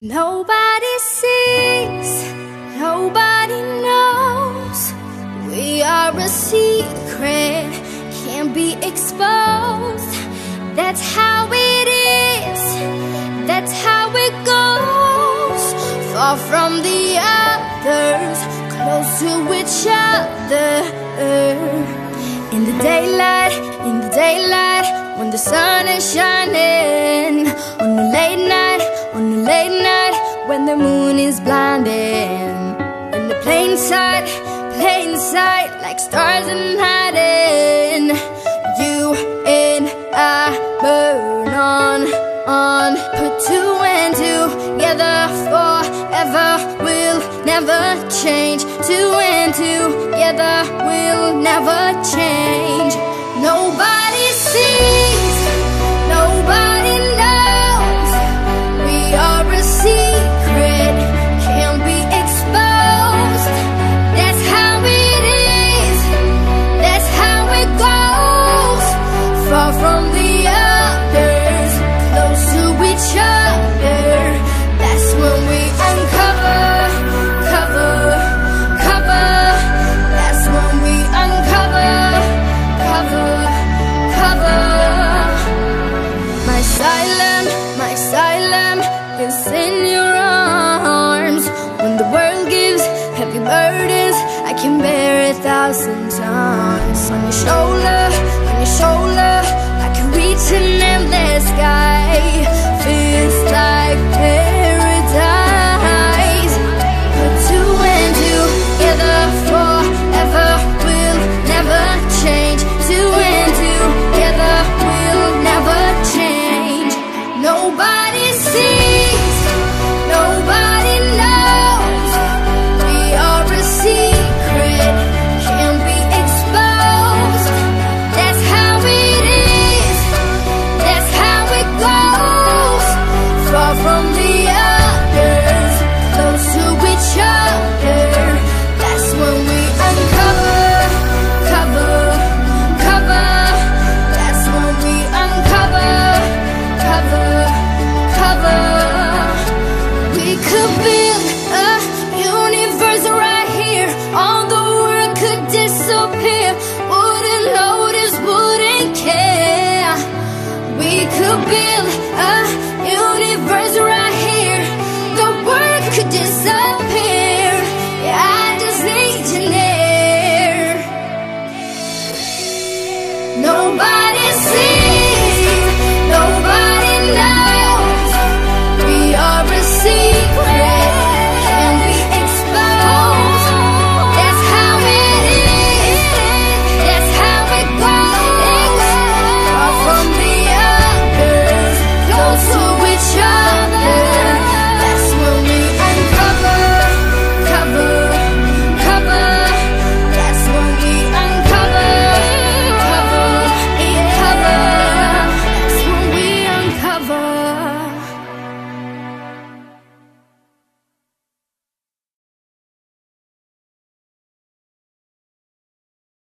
Nobody sees, nobody knows. We are a secret, can't be exposed. That's how it is, that's how it goes. Far from the others, close to each other. In the daylight, in the daylight, when the sun is shining. The moon is blinding. In the plain sight, plain sight, like stars in hiding. You and I burn on, on. Put two and two together forever. We'll never change. Two and two together. We'll never change. Asylum, my asylum is in your arms. When the world gives heavy burdens, I can bear a thousand times. On your shoulder, on your shoulder, I can reach an. disappear Wouldn't notice, wouldn't care We could be